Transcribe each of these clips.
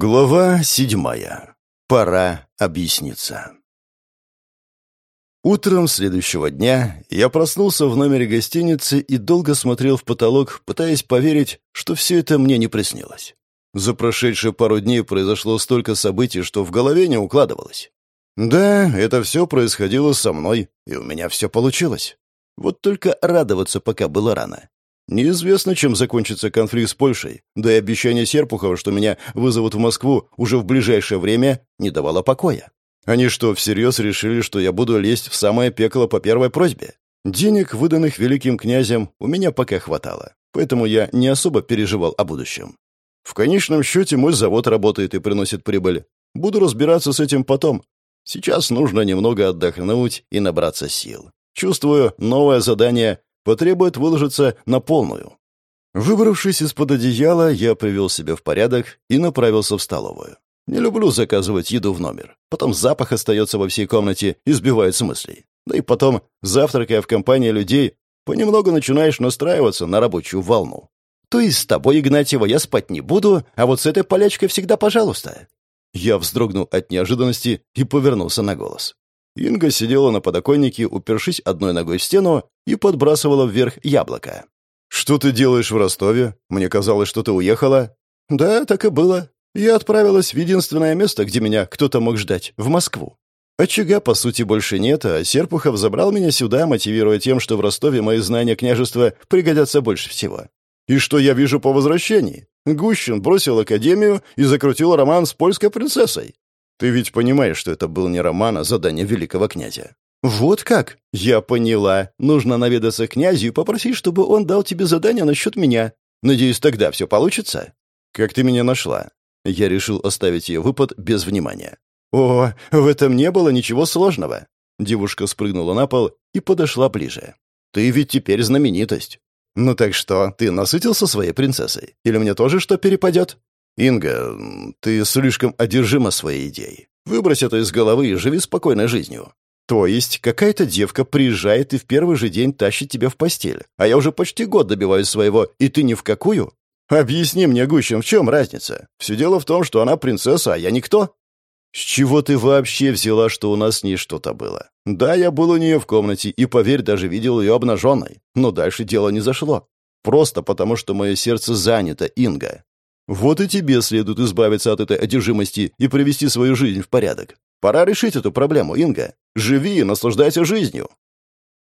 Глава седьмая. Пора объясниться. Утром следующего дня я проснулся в номере гостиницы и долго смотрел в потолок, пытаясь поверить, что все это мне не приснилось. За прошедшие пару дней произошло столько событий, что в голове не укладывалось. Да, это все происходило со мной, и у меня все получилось. Вот только радоваться пока было рано. Неизвестно, чем закончится конфликт с Польшей, да и обещание Серпухова, что меня вызовут в Москву уже в ближайшее время, не давало покоя. Они что, всерьез решили, что я буду лезть в самое пекло по первой просьбе? Денег, выданных великим князем, у меня пока хватало, поэтому я не особо переживал о будущем. В конечном счете мой завод работает и приносит прибыль. Буду разбираться с этим потом. Сейчас нужно немного отдохнуть и набраться сил. Чувствую, новое задание потребует выложиться на полную. Выбравшись из-под одеяла, я привел себя в порядок и направился в столовую. Не люблю заказывать еду в номер. Потом запах остается во всей комнате и сбивает с мыслей. Да и потом, завтракая в компании людей, понемногу начинаешь настраиваться на рабочую волну. То есть с тобой, Игнатьева, я спать не буду, а вот с этой полячкой всегда пожалуйста. Я вздрогнул от неожиданности и повернулся на голос. Инга сидела на подоконнике, упершись одной ногой в стену, и подбрасывала вверх яблоко. «Что ты делаешь в Ростове? Мне казалось, что ты уехала». «Да, так и было. Я отправилась в единственное место, где меня кто-то мог ждать, в Москву. Очага, по сути, больше нет, а Серпухов забрал меня сюда, мотивируя тем, что в Ростове мои знания княжества пригодятся больше всего. И что я вижу по возвращении? Гущин бросил академию и закрутил роман с польской принцессой. Ты ведь понимаешь, что это был не роман, а задание великого князя. Вот как? Я поняла. Нужно наведаться к князю и попросить, чтобы он дал тебе задание насчет меня. Надеюсь, тогда все получится. Как ты меня нашла? Я решил оставить ее выпад без внимания. О, в этом не было ничего сложного. Девушка спрыгнула на пол и подошла ближе. Ты ведь теперь знаменитость. Ну так что, ты насытился своей принцессой? Или мне тоже что перепадет? «Инга, ты слишком одержима своей идеей. Выбрось это из головы и живи спокойной жизнью. То есть какая-то девка приезжает и в первый же день тащит тебя в постель, а я уже почти год добиваюсь своего, и ты ни в какую? Объясни мне, Гущин, в чем разница? Все дело в том, что она принцесса, а я никто». «С чего ты вообще взяла, что у нас с ней что-то было? Да, я был у нее в комнате, и, поверь, даже видел ее обнаженной. Но дальше дело не зашло. Просто потому, что мое сердце занято, Инга. Вот и тебе следует избавиться от этой одержимости и привести свою жизнь в порядок. Пора решить эту проблему, Инга. Живи и наслаждайся жизнью.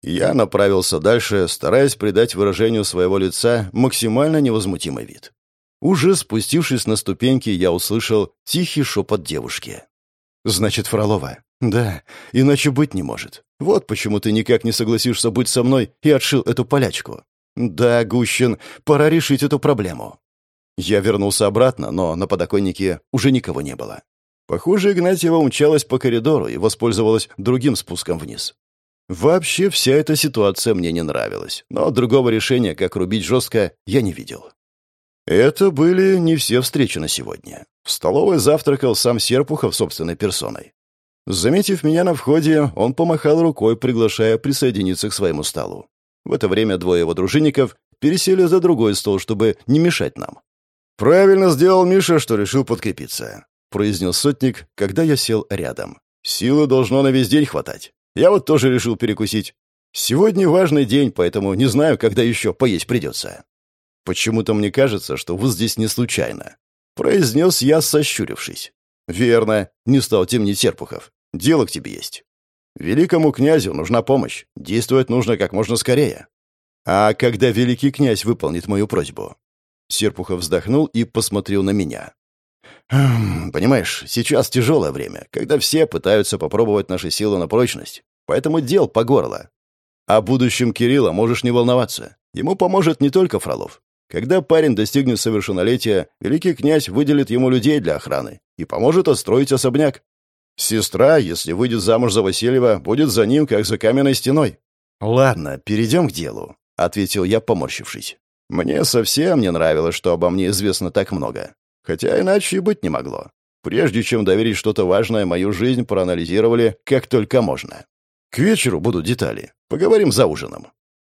Я направился дальше, стараясь придать выражению своего лица максимально невозмутимый вид. Уже спустившись на ступеньки, я услышал тихий шепот девушки. «Значит, Фролова?» «Да, иначе быть не может. Вот почему ты никак не согласишься быть со мной и отшил эту полячку. Да, Гущин, пора решить эту проблему». Я вернулся обратно, но на подоконнике уже никого не было. Похоже, Игнатьева умчалась по коридору и воспользовалась другим спуском вниз. Вообще вся эта ситуация мне не нравилась, но другого решения, как рубить жестко, я не видел. Это были не все встречи на сегодня. В столовой завтракал сам Серпухов собственной персоной. Заметив меня на входе, он помахал рукой, приглашая присоединиться к своему столу. В это время двое его дружинников пересели за другой стол, чтобы не мешать нам. «Правильно сделал Миша, что решил подкрепиться», — произнес сотник, когда я сел рядом. «Силы должно на весь день хватать. Я вот тоже решил перекусить. Сегодня важный день, поэтому не знаю, когда еще поесть придется». «Почему-то мне кажется, что вы здесь не случайно», — произнес я, сощурившись. «Верно», — не стал темнить Серпухов. «Дело к тебе есть. Великому князю нужна помощь. Действовать нужно как можно скорее. А когда великий князь выполнит мою просьбу?» Серпухов вздохнул и посмотрел на меня. «Хм, «Понимаешь, сейчас тяжелое время, когда все пытаются попробовать наши силы на прочность, поэтому дел по горло. О будущем Кирилла можешь не волноваться. Ему поможет не только Фролов. Когда парень достигнет совершеннолетия, великий князь выделит ему людей для охраны и поможет отстроить особняк. Сестра, если выйдет замуж за Васильева, будет за ним, как за каменной стеной». «Ладно, перейдем к делу», — ответил я, поморщившись. Мне совсем не нравилось, что обо мне известно так много. Хотя иначе и быть не могло. Прежде чем доверить что-то важное, мою жизнь проанализировали как только можно. К вечеру будут детали. Поговорим за ужином.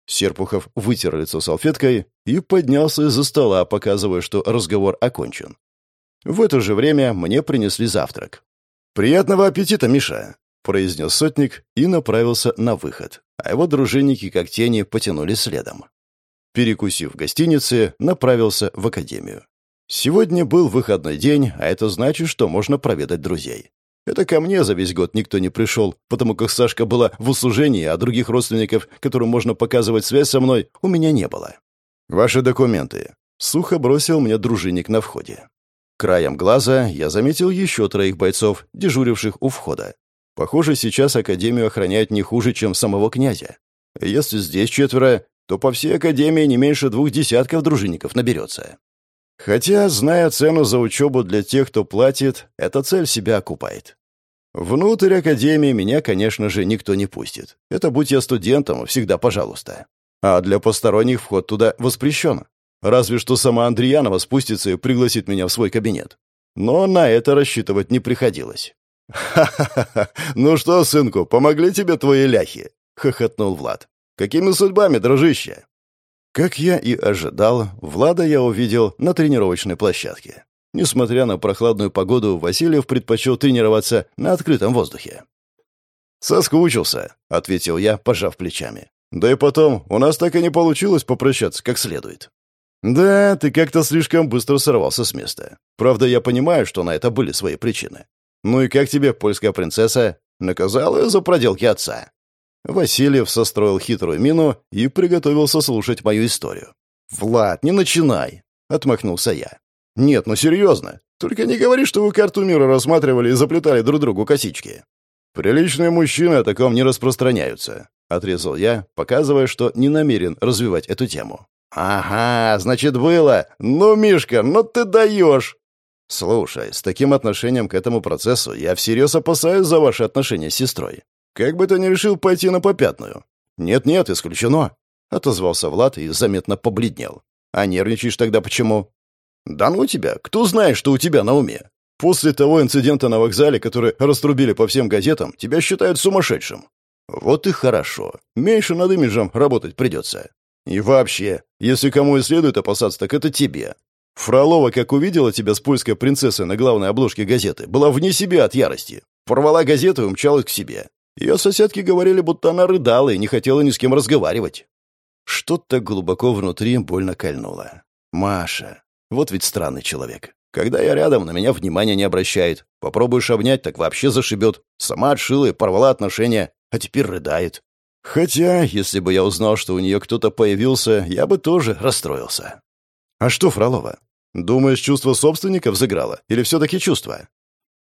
Серпухов вытер лицо салфеткой и поднялся из-за стола, показывая, что разговор окончен. В это же время мне принесли завтрак. «Приятного аппетита, Миша!» — произнес сотник и направился на выход, а его дружинники, как тени, потянули следом. Перекусив в гостинице, направился в академию. Сегодня был выходной день, а это значит, что можно проведать друзей. Это ко мне за весь год никто не пришел, потому как Сашка была в услужении, а других родственников, которым можно показывать связь со мной, у меня не было. «Ваши документы», — сухо бросил мне дружинник на входе. Краем глаза я заметил еще троих бойцов, дежуривших у входа. Похоже, сейчас Академию охраняют не хуже, чем самого князя. Если здесь четверо, то по всей Академии не меньше двух десятков дружинников наберется. Хотя, зная цену за учебу для тех, кто платит, эта цель себя окупает. Внутрь Академии меня, конечно же, никто не пустит. Это будь я студентом, всегда пожалуйста. А для посторонних вход туда воспрещен. Разве что сама Андреянова спустится и пригласит меня в свой кабинет. Но на это рассчитывать не приходилось. «Ха-ха-ха! Ну что, сынку, помогли тебе твои ляхи?» — хохотнул Влад. «Какими судьбами, дружище?» Как я и ожидал, Влада я увидел на тренировочной площадке. Несмотря на прохладную погоду, Васильев предпочел тренироваться на открытом воздухе. «Соскучился», — ответил я, пожав плечами. «Да и потом, у нас так и не получилось попрощаться как следует». «Да, ты как-то слишком быстро сорвался с места. Правда, я понимаю, что на это были свои причины. Ну и как тебе, польская принцесса? Наказала за проделки отца?» Васильев состроил хитрую мину и приготовился слушать мою историю. «Влад, не начинай!» — отмахнулся я. «Нет, ну серьезно. Только не говори, что вы карту мира рассматривали и заплетали друг другу косички. Приличные мужчины о таком не распространяются», — отрезал я, показывая, что не намерен развивать эту тему. «Ага, значит, было. Ну, Мишка, ну ты даешь!» «Слушай, с таким отношением к этому процессу я всерьез опасаюсь за ваши отношения с сестрой. Как бы ты ни решил пойти на попятную?» «Нет-нет, исключено», — отозвался Влад и заметно побледнел. «А нервничаешь тогда почему?» «Да ну тебя, кто знает, что у тебя на уме? После того инцидента на вокзале, который раструбили по всем газетам, тебя считают сумасшедшим». «Вот и хорошо. Меньше над имиджем работать придется. И вообще, если кому и следует опасаться, так это тебе. Фролова, как увидела тебя с польской принцессой на главной обложке газеты, была вне себя от ярости. Порвала газету и умчалась к себе. Ее соседки говорили, будто она рыдала и не хотела ни с кем разговаривать. Что-то глубоко внутри больно кольнуло. Маша. Вот ведь странный человек. Когда я рядом, на меня внимания не обращает. Попробуешь обнять, так вообще зашибет. Сама отшила и порвала отношения, а теперь рыдает. Хотя, если бы я узнал, что у нее кто-то появился, я бы тоже расстроился. А что, Фролова? Думаешь, чувство собственника взыграло? Или все-таки чувство?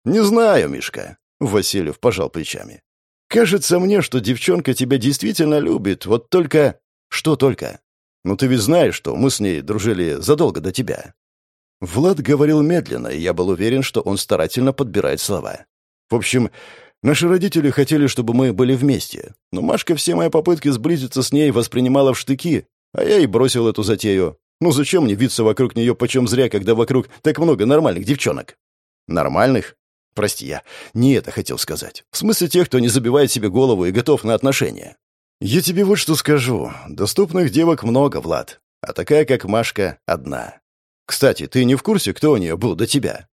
Не знаю, Мишка. Васильев пожал плечами. Кажется мне, что девчонка тебя действительно любит, вот только... Что только? Ну ты ведь знаешь, что мы с ней дружили задолго до тебя. Влад говорил медленно, и я был уверен, что он старательно подбирает слова. В общем, Наши родители хотели, чтобы мы были вместе, но Машка все мои попытки сблизиться с ней воспринимала в штыки, а я и бросил эту затею. Ну зачем мне виться вокруг нее почем зря, когда вокруг так много нормальных девчонок? Нормальных? Прости, я не это хотел сказать. В смысле тех, кто не забивает себе голову и готов на отношения. Я тебе вот что скажу. Доступных девок много, Влад. А такая, как Машка, одна. Кстати, ты не в курсе, кто у нее был до тебя?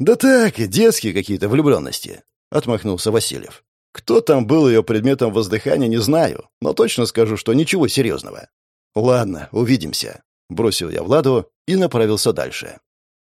Да так, детские какие-то влюбленности отмахнулся Васильев. Кто там был ее предметом воздыхания, не знаю, но точно скажу, что ничего серьезного. Ладно, увидимся, бросил я Владу и направился дальше.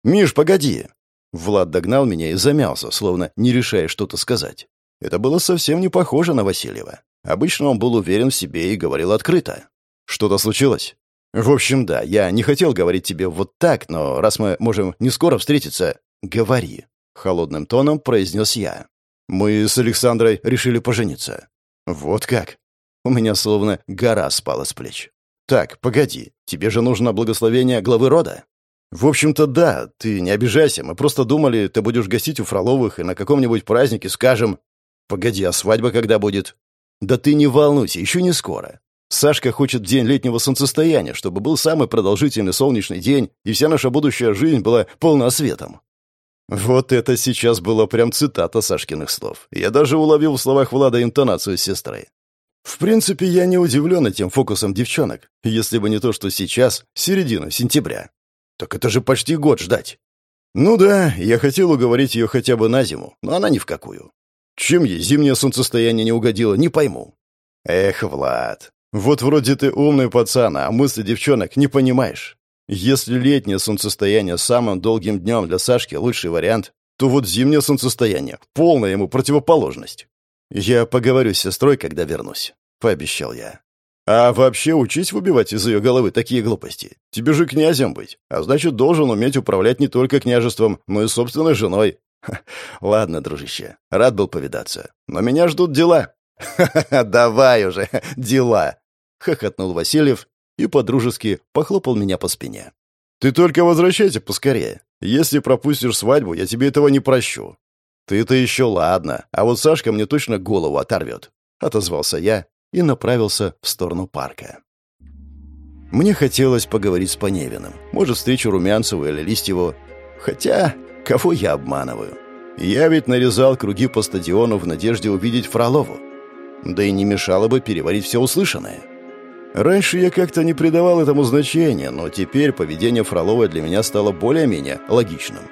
Миш, погоди. Влад догнал меня и замялся, словно не решая что-то сказать. Это было совсем не похоже на Васильева. Обычно он был уверен в себе и говорил открыто. Что-то случилось? В общем, да, я не хотел говорить тебе вот так, но раз мы можем не скоро встретиться, говори, холодным тоном произнес я. Мы с Александрой решили пожениться. Вот как? У меня словно гора спала с плеч. Так, погоди, тебе же нужно благословение главы рода? В общем-то, да, ты не обижайся, мы просто думали, ты будешь гостить у Фроловых и на каком-нибудь празднике скажем... Погоди, а свадьба когда будет? Да ты не волнуйся, еще не скоро. Сашка хочет день летнего солнцестояния, чтобы был самый продолжительный солнечный день, и вся наша будущая жизнь была полна светом. Вот это сейчас была прям цитата Сашкиных слов. Я даже уловил в словах Влада интонацию сестры. В принципе, я не удивлен этим фокусом девчонок, если бы не то, что сейчас середина сентября. Так это же почти год ждать. Ну да, я хотел уговорить ее хотя бы на зиму, но она ни в какую. Чем ей зимнее солнцестояние не угодило, не пойму. Эх, Влад, вот вроде ты умный пацан, а мысли девчонок не понимаешь. Если летнее солнцестояние самым долгим днем для Сашки лучший вариант, то вот зимнее солнцестояние — полная ему противоположность. Я поговорю с сестрой, когда вернусь, — пообещал я. А вообще учись выбивать из ее головы такие глупости. Тебе же князем быть, а значит, должен уметь управлять не только княжеством, но и собственной женой. Ха, ладно, дружище, рад был повидаться, но меня ждут дела. «Ха-ха-ха, давай уже, дела!» — хохотнул Васильев и подружески похлопал меня по спине. «Ты только возвращайся поскорее. Если пропустишь свадьбу, я тебе этого не прощу». «Ты-то еще ладно, а вот Сашка мне точно голову оторвет», — отозвался я и направился в сторону парка. Мне хотелось поговорить с Поневиным. Может, встречу Румянцеву или Листьеву. Хотя, кого я обманываю? Я ведь нарезал круги по стадиону в надежде увидеть Фролову. Да и не мешало бы переварить все услышанное. Раньше я как-то не придавал этому значения, но теперь поведение Фроловой для меня стало более-менее логичным.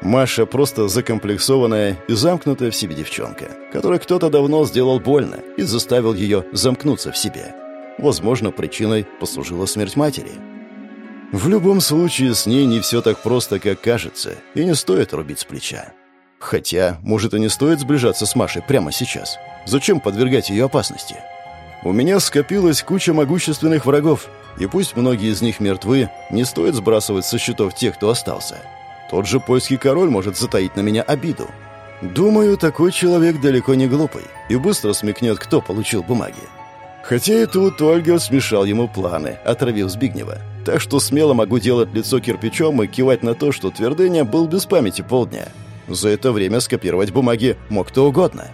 Маша просто закомплексованная и замкнутая в себе девчонка, которой кто-то давно сделал больно и заставил ее замкнуться в себе. Возможно, причиной послужила смерть матери. В любом случае, с ней не все так просто, как кажется, и не стоит рубить с плеча. Хотя, может, и не стоит сближаться с Машей прямо сейчас. Зачем подвергать ее опасности? У меня скопилась куча могущественных врагов, и пусть многие из них мертвы, не стоит сбрасывать со счетов тех, кто остался. Тот же польский король может затаить на меня обиду. Думаю, такой человек далеко не глупый и быстро смекнет, кто получил бумаги. Хотя и тут Ольгер смешал ему планы, отравив Збигнева. Так что смело могу делать лицо кирпичом и кивать на то, что Твердыня был без памяти полдня. За это время скопировать бумаги мог кто угодно.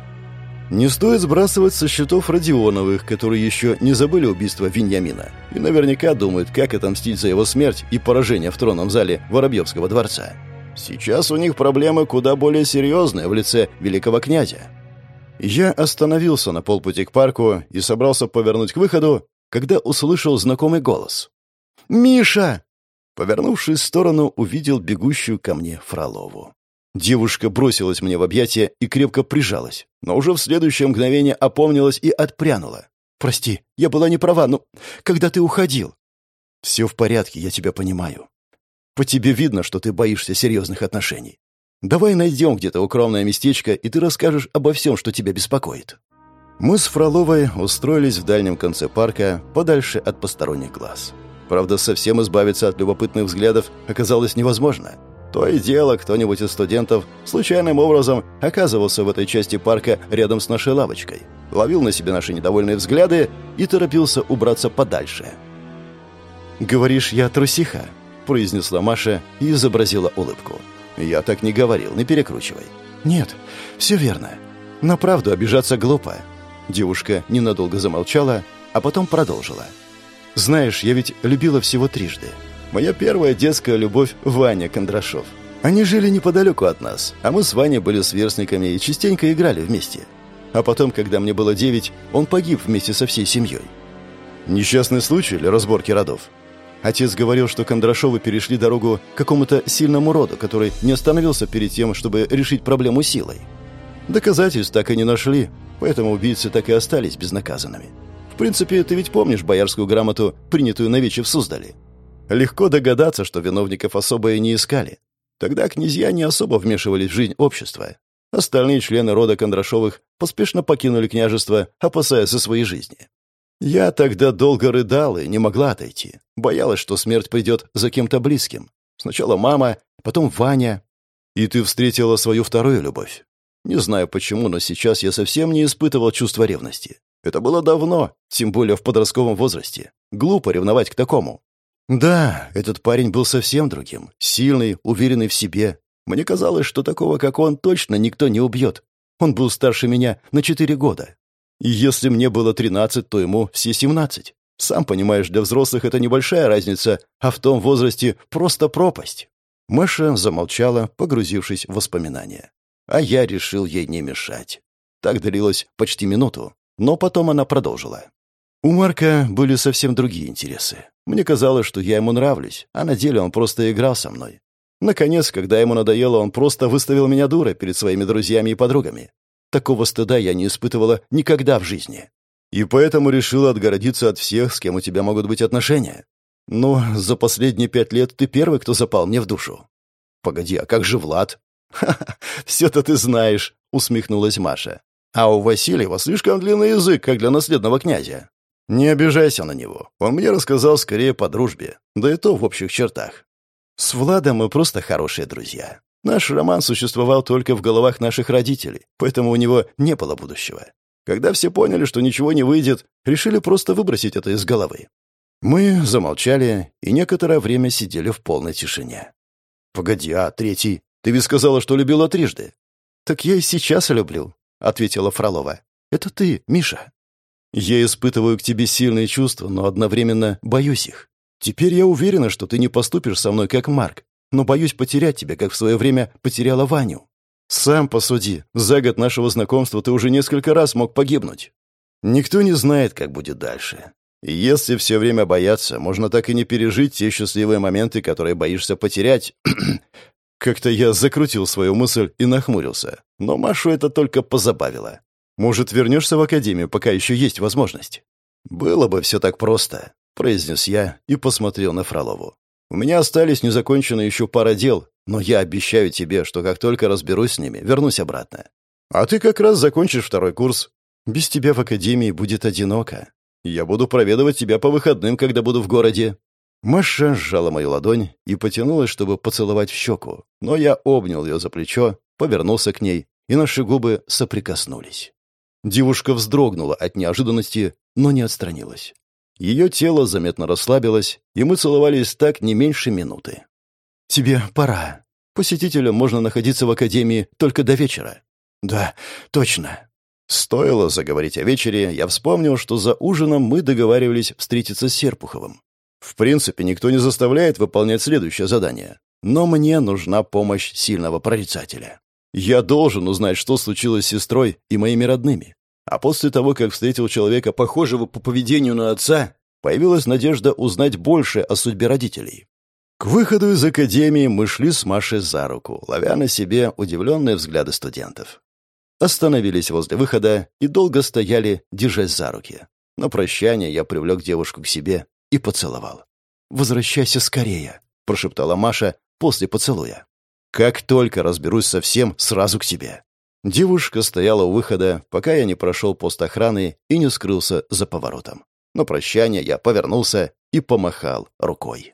Не стоит сбрасывать со счетов Родионовых, которые еще не забыли убийство Виньямина и наверняка думают, как отомстить за его смерть и поражение в тронном зале Воробьевского дворца. Сейчас у них проблемы куда более серьезные в лице великого князя. Я остановился на полпути к парку и собрался повернуть к выходу, когда услышал знакомый голос. «Миша!» Повернувшись в сторону, увидел бегущую ко мне Фролову. Девушка бросилась мне в объятия и крепко прижалась, но уже в следующее мгновение опомнилась и отпрянула. «Прости, я была не права, но когда ты уходил...» «Все в порядке, я тебя понимаю. По тебе видно, что ты боишься серьезных отношений. Давай найдем где-то укромное местечко, и ты расскажешь обо всем, что тебя беспокоит». Мы с Фроловой устроились в дальнем конце парка, подальше от посторонних глаз. Правда, совсем избавиться от любопытных взглядов оказалось невозможно — то и дело, кто-нибудь из студентов случайным образом оказывался в этой части парка рядом с нашей лавочкой, ловил на себе наши недовольные взгляды и торопился убраться подальше. «Говоришь, я трусиха?» — произнесла Маша и изобразила улыбку. «Я так не говорил, не перекручивай». «Нет, все верно. На правду обижаться глупо». Девушка ненадолго замолчала, а потом продолжила. «Знаешь, я ведь любила всего трижды. Моя первая детская любовь — Ваня Кондрашов. Они жили неподалеку от нас, а мы с Ваней были сверстниками и частенько играли вместе. А потом, когда мне было девять, он погиб вместе со всей семьей. Несчастный случай или разборки родов? Отец говорил, что Кондрашовы перешли дорогу какому-то сильному роду, который не остановился перед тем, чтобы решить проблему силой. Доказательств так и не нашли, поэтому убийцы так и остались безнаказанными. В принципе, ты ведь помнишь боярскую грамоту, принятую на вече в Суздале? Легко догадаться, что виновников особо и не искали. Тогда князья не особо вмешивались в жизнь общества. Остальные члены рода Кондрашовых поспешно покинули княжество, опасаясь за свои жизни. Я тогда долго рыдала и не могла отойти. Боялась, что смерть придет за кем-то близким. Сначала мама, потом Ваня. И ты встретила свою вторую любовь. Не знаю почему, но сейчас я совсем не испытывал чувства ревности. Это было давно, тем более в подростковом возрасте. Глупо ревновать к такому. Да, этот парень был совсем другим. Сильный, уверенный в себе. Мне казалось, что такого, как он, точно никто не убьет. Он был старше меня на четыре года. И если мне было тринадцать, то ему все семнадцать. Сам понимаешь, для взрослых это небольшая разница, а в том возрасте просто пропасть. Маша замолчала, погрузившись в воспоминания. А я решил ей не мешать. Так длилось почти минуту, но потом она продолжила. У Марка были совсем другие интересы. Мне казалось, что я ему нравлюсь, а на деле он просто играл со мной. Наконец, когда ему надоело, он просто выставил меня дурой перед своими друзьями и подругами. Такого стыда я не испытывала никогда в жизни. И поэтому решила отгородиться от всех, с кем у тебя могут быть отношения. Но за последние пять лет ты первый, кто запал мне в душу. Погоди, а как же Влад? «Ха-ха, все-то ты знаешь», — усмехнулась Маша. «А у Васильева слишком длинный язык, как для наследного князя. Не обижайся на него. Он мне рассказал скорее по дружбе, да и то в общих чертах. С Владом мы просто хорошие друзья. Наш роман существовал только в головах наших родителей, поэтому у него не было будущего. Когда все поняли, что ничего не выйдет, решили просто выбросить это из головы. Мы замолчали и некоторое время сидели в полной тишине. «Погоди, а третий? Ты ведь сказала, что любила трижды». «Так я и сейчас люблю», — ответила Фролова. «Это ты, Миша». «Я испытываю к тебе сильные чувства, но одновременно боюсь их. Теперь я уверена, что ты не поступишь со мной как Марк, но боюсь потерять тебя, как в свое время потеряла Ваню. Сам посуди, за год нашего знакомства ты уже несколько раз мог погибнуть. Никто не знает, как будет дальше. И если все время бояться, можно так и не пережить те счастливые моменты, которые боишься потерять. Как-то я закрутил свою мысль и нахмурился. Но Машу это только позабавило. Может, вернешься в академию, пока еще есть возможность? Было бы все так просто, произнес я и посмотрел на Фролову. У меня остались незаконченные еще пара дел, но я обещаю тебе, что как только разберусь с ними, вернусь обратно. А ты как раз закончишь второй курс. Без тебя в академии будет одиноко. Я буду проведывать тебя по выходным, когда буду в городе». Маша сжала мою ладонь и потянулась, чтобы поцеловать в щеку, но я обнял ее за плечо, повернулся к ней, и наши губы соприкоснулись. Девушка вздрогнула от неожиданности, но не отстранилась. Ее тело заметно расслабилось, и мы целовались так не меньше минуты. «Тебе пора. Посетителям можно находиться в академии только до вечера». «Да, точно». Стоило заговорить о вечере, я вспомнил, что за ужином мы договаривались встретиться с Серпуховым. В принципе, никто не заставляет выполнять следующее задание. Но мне нужна помощь сильного прорицателя. Я должен узнать, что случилось с сестрой и моими родными. А после того, как встретил человека, похожего по поведению на отца, появилась надежда узнать больше о судьбе родителей. К выходу из академии мы шли с Машей за руку, ловя на себе удивленные взгляды студентов. Остановились возле выхода и долго стояли, держась за руки. На прощание я привлек девушку к себе и поцеловал. «Возвращайся скорее», — прошептала Маша после поцелуя. «Как только разберусь со всем, сразу к тебе». Девушка стояла у выхода, пока я не прошел пост охраны и не скрылся за поворотом. На прощание я повернулся и помахал рукой.